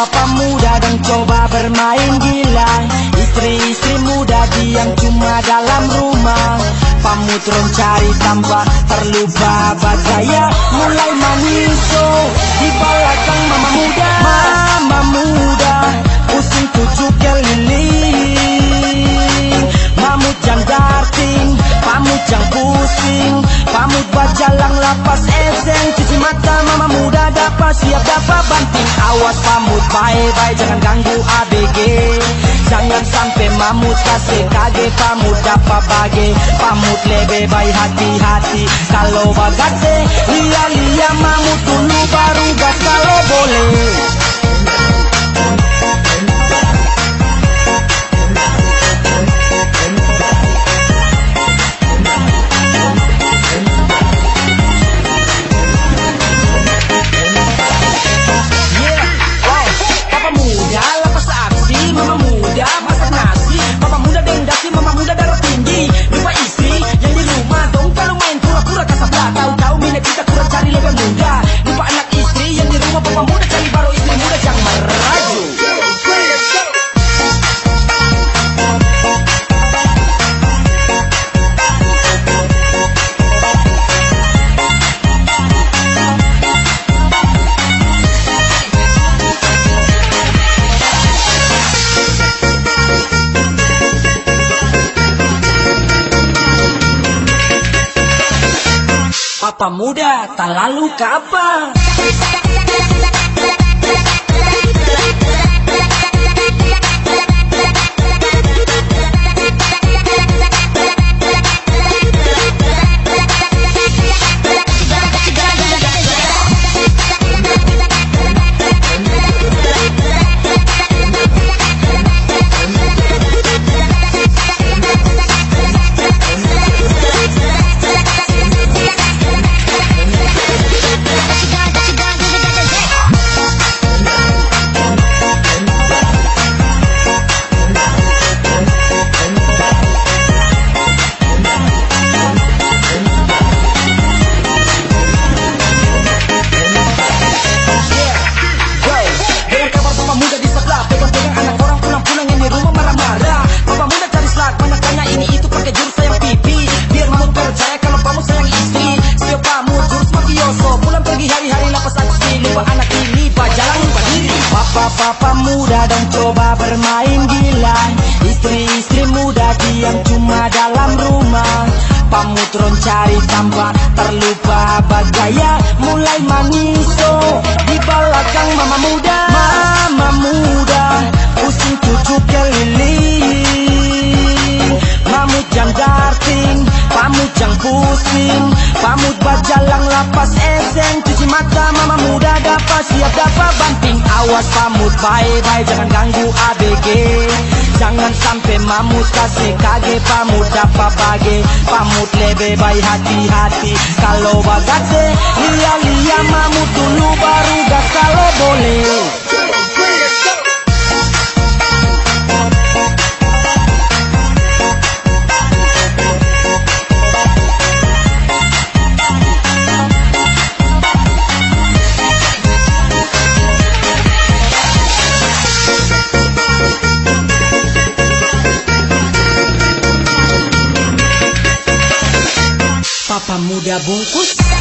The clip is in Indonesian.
Bapak muda dan coba bermain gila. Istri-istri muda diam cuma dalam rumah. Pamutron cari tambah terlupa gaya Mulai manis so di belakang mama muda. Mama muda pusing tujuh keliling. Mamut jang darting, pamut jang pusing. Pamut baca lang lapas esen cuci mata dapat siap dapat banting Awas pamut bye-bye jangan ganggu ABG Jangan sampai mamut kasih kage Pamut. Dapat bage Pamut. Lebih baik hati-hati. Kalau bagate Lia-lia mamut. Dulu baru gas kalau boleh Papa muda tak lalu kapan Papa muda dan coba bermain gila. Istri-istri muda diam cuma dalam rumah. Pamutron cari tanpa terlupa bagaya Mulai maniso di belakang mama muda. Mama muda pusing cucu keliling. Mamut jang darting, pamut jang pusing. Pamut bajalang lapas esen Cuci mata mama muda. Dapat siap dapat banting Awas pamut bye-bye jangan ganggu ABG Jangan sampai mamut kasih kage pamut dapat bage Pamut lebih baik hati-hati. Kalau bagate lia-lia mamut dulu baru gas kalau boleh Papamuda é Bucos.